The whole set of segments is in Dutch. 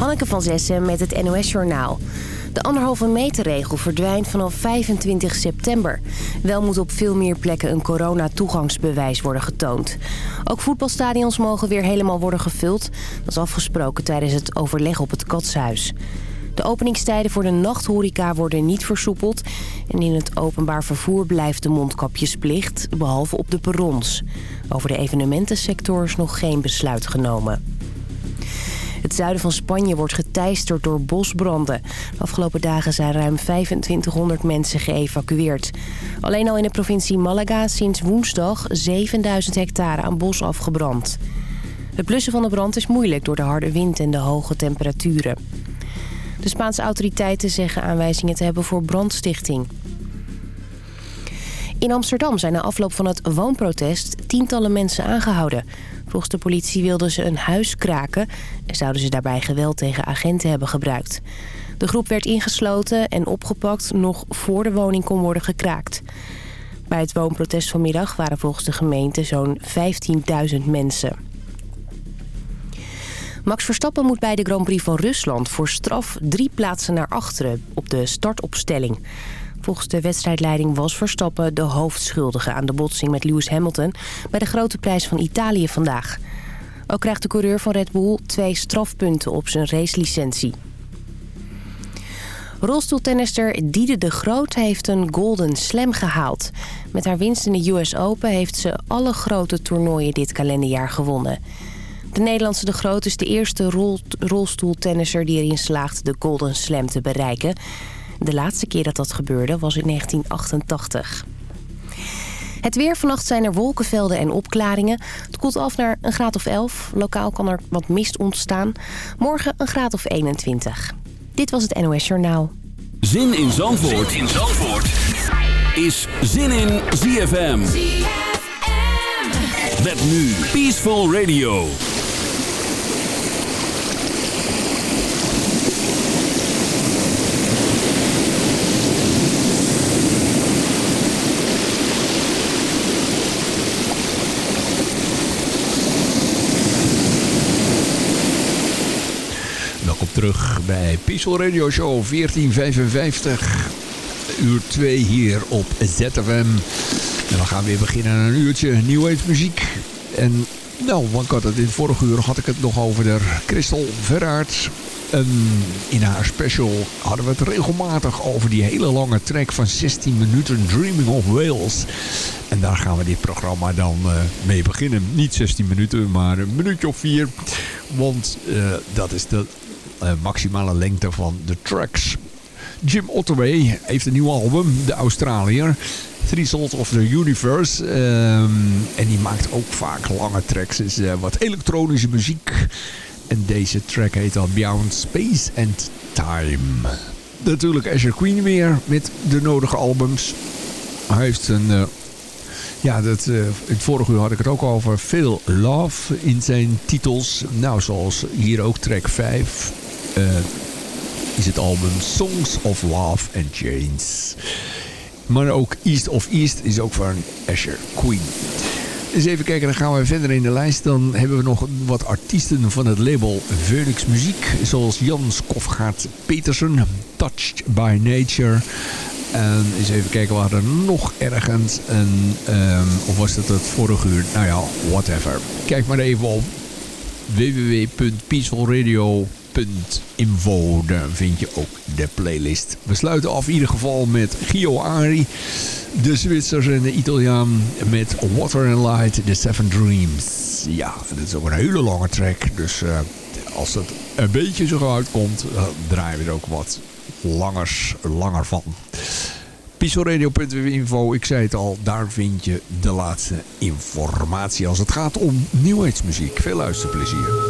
Hanneke van Zessen met het NOS-journaal. De anderhalve meter regel verdwijnt vanaf 25 september. Wel moet op veel meer plekken een corona-toegangsbewijs worden getoond. Ook voetbalstadions mogen weer helemaal worden gevuld. Dat is afgesproken tijdens het overleg op het Katshuis. De openingstijden voor de nachthoreca worden niet versoepeld... en in het openbaar vervoer blijft de mondkapjesplicht, behalve op de perrons. Over de evenementensector is nog geen besluit genomen. Het zuiden van Spanje wordt geteisterd door bosbranden. De afgelopen dagen zijn ruim 2500 mensen geëvacueerd. Alleen al in de provincie Malaga sinds woensdag 7000 hectare aan bos afgebrand. Het blussen van de brand is moeilijk door de harde wind en de hoge temperaturen. De Spaanse autoriteiten zeggen aanwijzingen te hebben voor brandstichting. In Amsterdam zijn na afloop van het woonprotest tientallen mensen aangehouden. Volgens de politie wilden ze een huis kraken... en zouden ze daarbij geweld tegen agenten hebben gebruikt. De groep werd ingesloten en opgepakt nog voor de woning kon worden gekraakt. Bij het woonprotest vanmiddag waren volgens de gemeente zo'n 15.000 mensen. Max Verstappen moet bij de Grand Prix van Rusland voor straf drie plaatsen naar achteren op de startopstelling. Volgens de wedstrijdleiding was Verstappen de hoofdschuldige aan de botsing met Lewis Hamilton bij de grote prijs van Italië vandaag. Ook krijgt de coureur van Red Bull twee strafpunten op zijn racelicentie. Rolstoeltennister Diede de Groot heeft een Golden Slam gehaald. Met haar winst in de US Open heeft ze alle grote toernooien dit kalenderjaar gewonnen. De Nederlandse de Groot is de eerste rol rolstoeltennisser die erin slaagt de Golden Slam te bereiken. De laatste keer dat dat gebeurde was in 1988. Het weer. Vannacht zijn er wolkenvelden en opklaringen. Het koelt af naar een graad of 11. Lokaal kan er wat mist ontstaan. Morgen een graad of 21. Dit was het NOS Journaal. Zin in Zandvoort, zin in Zandvoort. is Zin in ZFM. ZFM. Met nu Peaceful Radio. Terug bij Peaceful Radio Show 1455. Uur 2 hier op ZFM. En we gaan weer beginnen aan een uurtje New muziek. En nou, want ik had het in vorige uur had ik het nog over de Christel Verraert. En in haar special hadden we het regelmatig over die hele lange track van 16 minuten Dreaming of Wales. En daar gaan we dit programma dan uh, mee beginnen. Niet 16 minuten, maar een minuutje of vier. Want uh, dat is de maximale lengte van de tracks. Jim Ottaway heeft een nieuw album, de Australiër. Three Souls of the Universe. Um, en die maakt ook vaak lange tracks. Dus uh, wat elektronische muziek. En deze track heet dan Beyond Space and Time. Natuurlijk Asher Queen weer met de nodige albums. Hij heeft een... Uh, ja, dat, uh, in het vorige uur had ik het ook over. Veel love in zijn titels. Nou, zoals hier ook track 5 uh, is het album Songs of Love and Chains. Maar ook East of East is ook van Asher Queen. Eens even kijken, dan gaan we verder in de lijst. Dan hebben we nog wat artiesten van het label Phoenix Muziek. Zoals Jan Skofgaard Petersen, Touched by Nature. En eens even kijken, we hadden nog ergens een... Um, of was dat het vorige uur? Nou ja, whatever. Kijk maar even op www.peacefulradio.com info. Daar vind je ook de playlist. We sluiten af in ieder geval met Gio Ari. De Zwitsers en de Italiaan met Water and Light, The Seven Dreams. Ja, dat is ook een hele lange track. Dus uh, als het een beetje zo uitkomt, dan draaien we er ook wat langers, langer van. Pisoradio.info, ik zei het al, daar vind je de laatste informatie als het gaat om nieuwheidsmuziek. Veel luisterplezier.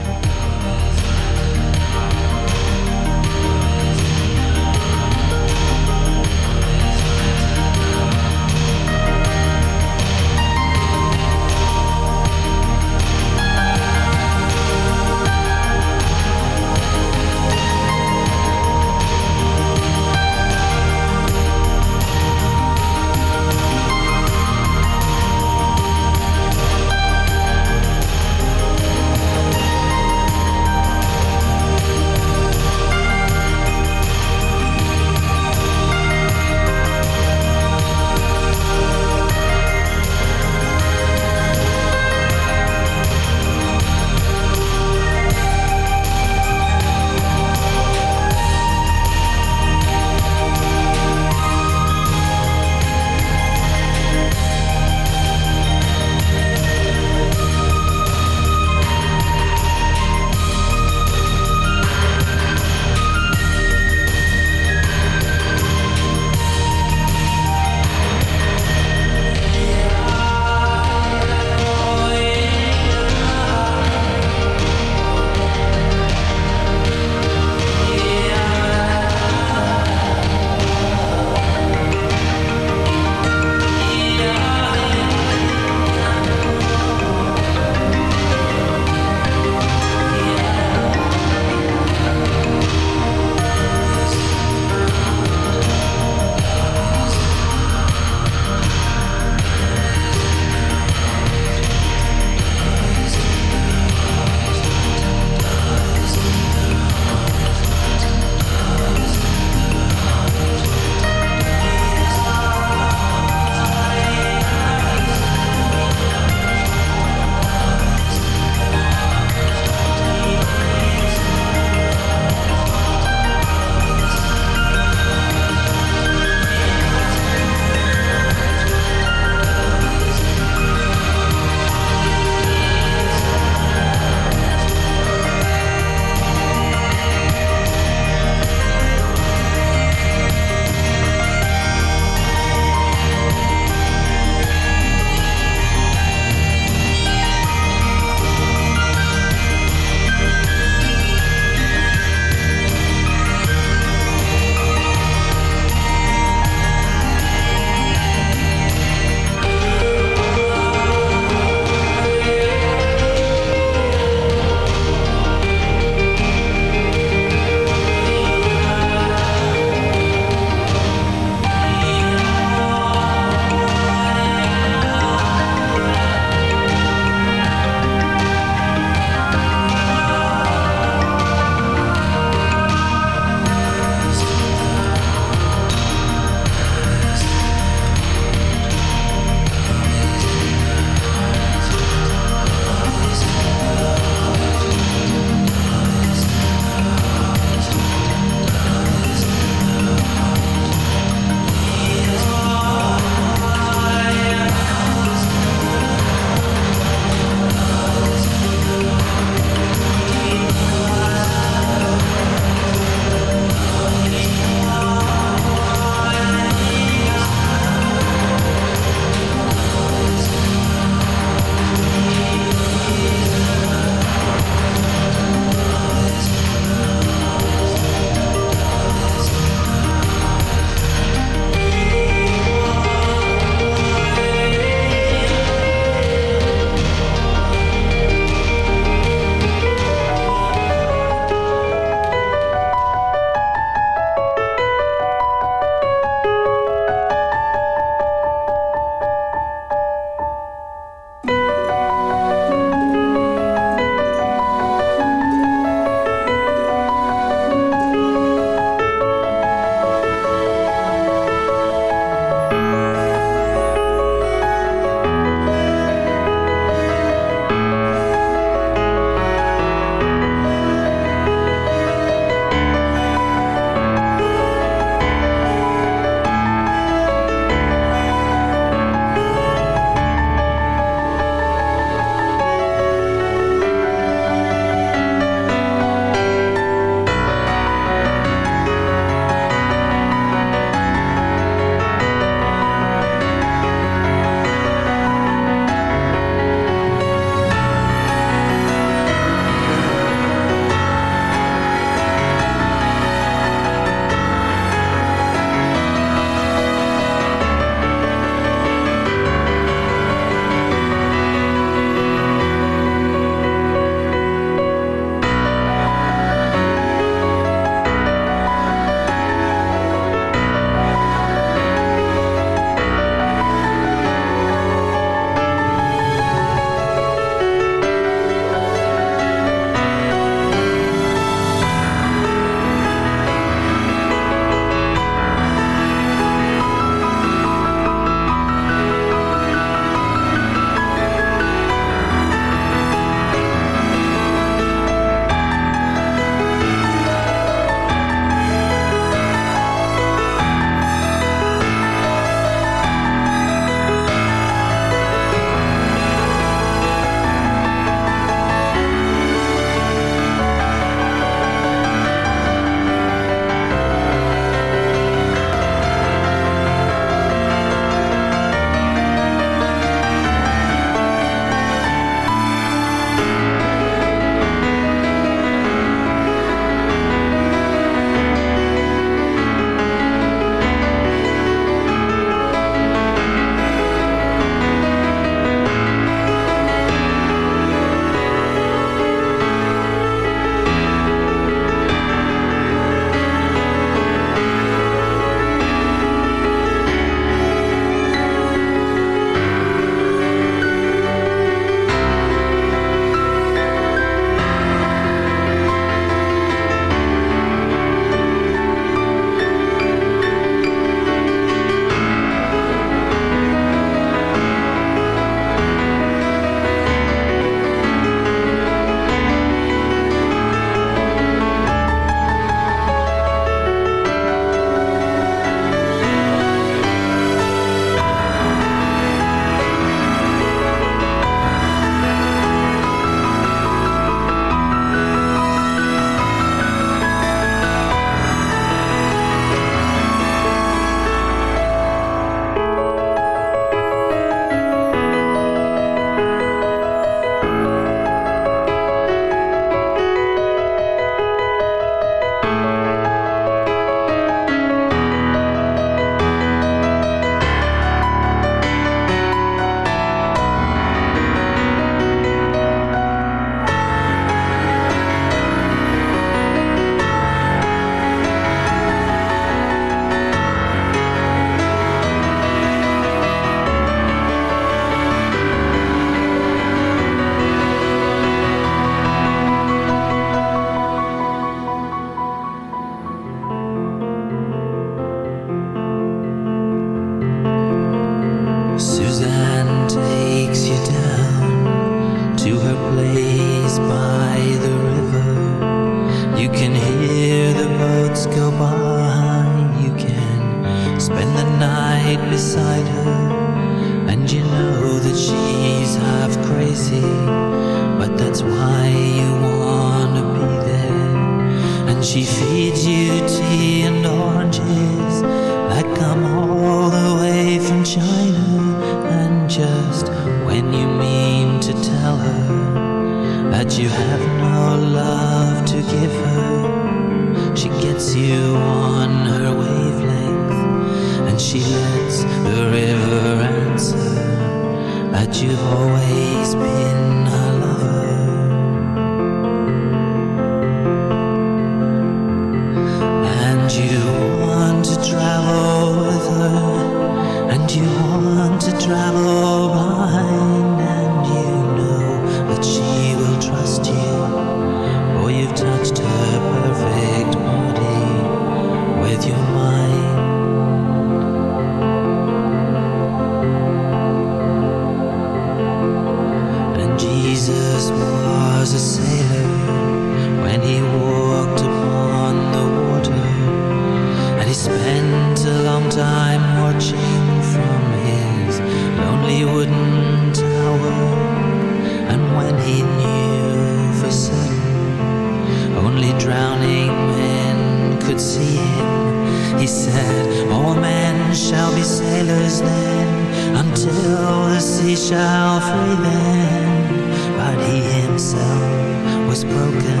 all men shall be sailors then, until the sea shall free them. But he himself was broken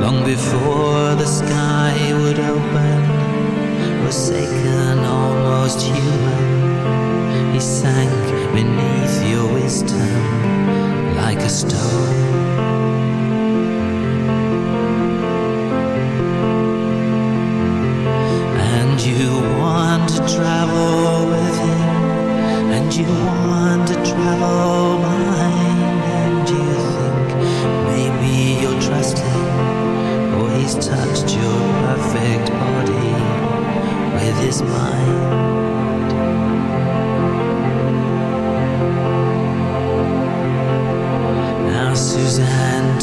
long before the sky would open, forsaken, almost human. He sank beneath your wisdom like a stone. travel with him, and you want to travel behind, and you think maybe you'll trust him, or he's touched your perfect body with his mind. Now, Suzanne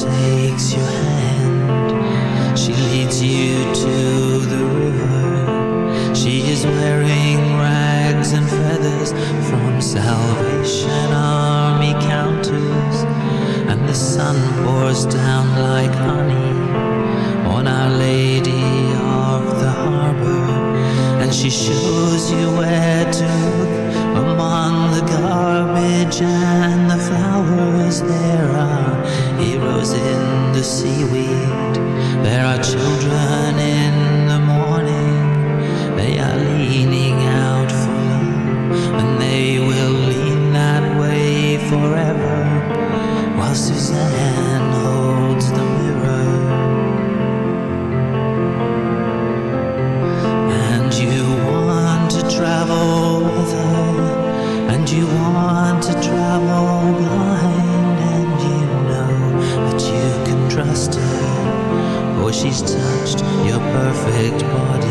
she's touched your perfect body.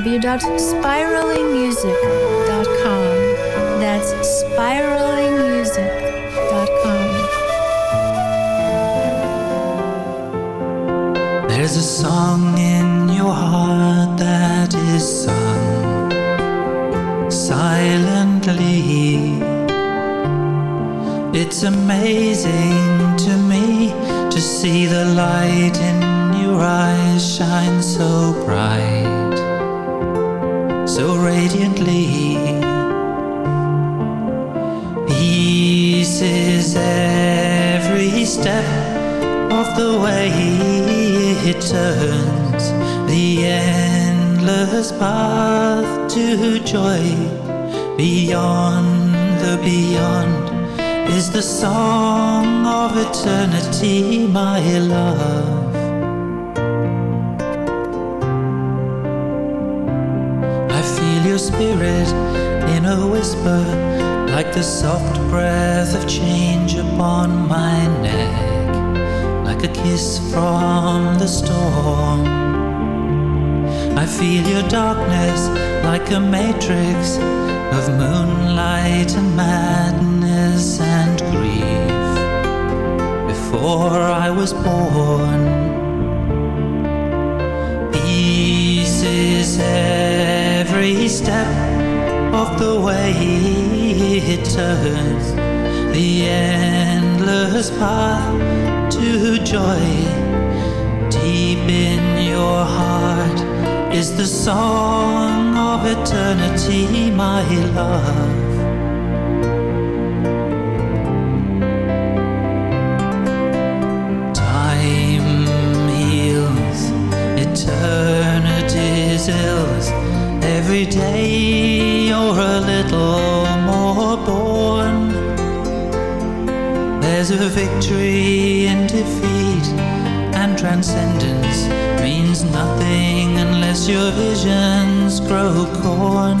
www.spiralingmusic.com. That's spiral my love. I feel your spirit in a whisper, like the soft breath of change upon my neck, like a kiss from the storm. I feel your darkness like a matrix of moonlight and madness before I was born. Peace is every step of the way it turns the endless path to joy deep in your heart is the song of eternity, my love. A victory and defeat and transcendence means nothing unless your visions grow corn.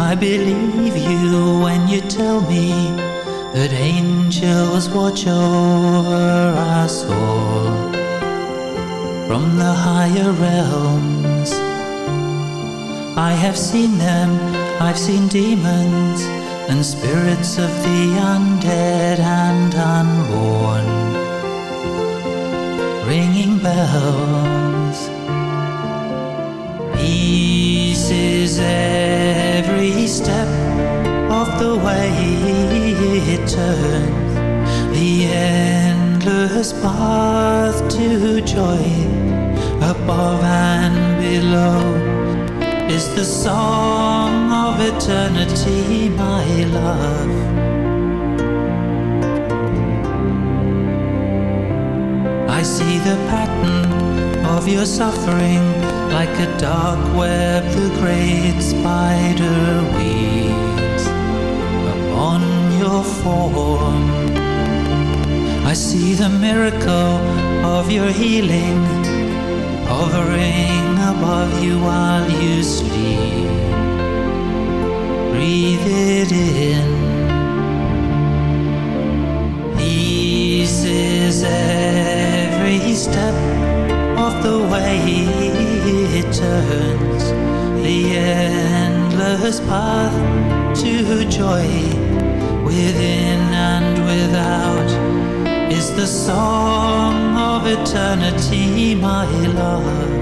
I believe you when you tell me that angels watch over us all from the higher realms. I have seen them, I've seen demons and spirits of the undead and unborn. Ringing bells. Peace is every step of the way it turns. The endless path to joy above and below is the song of eternity, my love. I see the pattern of your suffering like a dark web the great spider weaves upon your form. I see the miracle of your healing hovering above you while you sleep. Breathe it in. Peace is every step of the way it turns the endless path to joy within and without is the song of eternity, my love.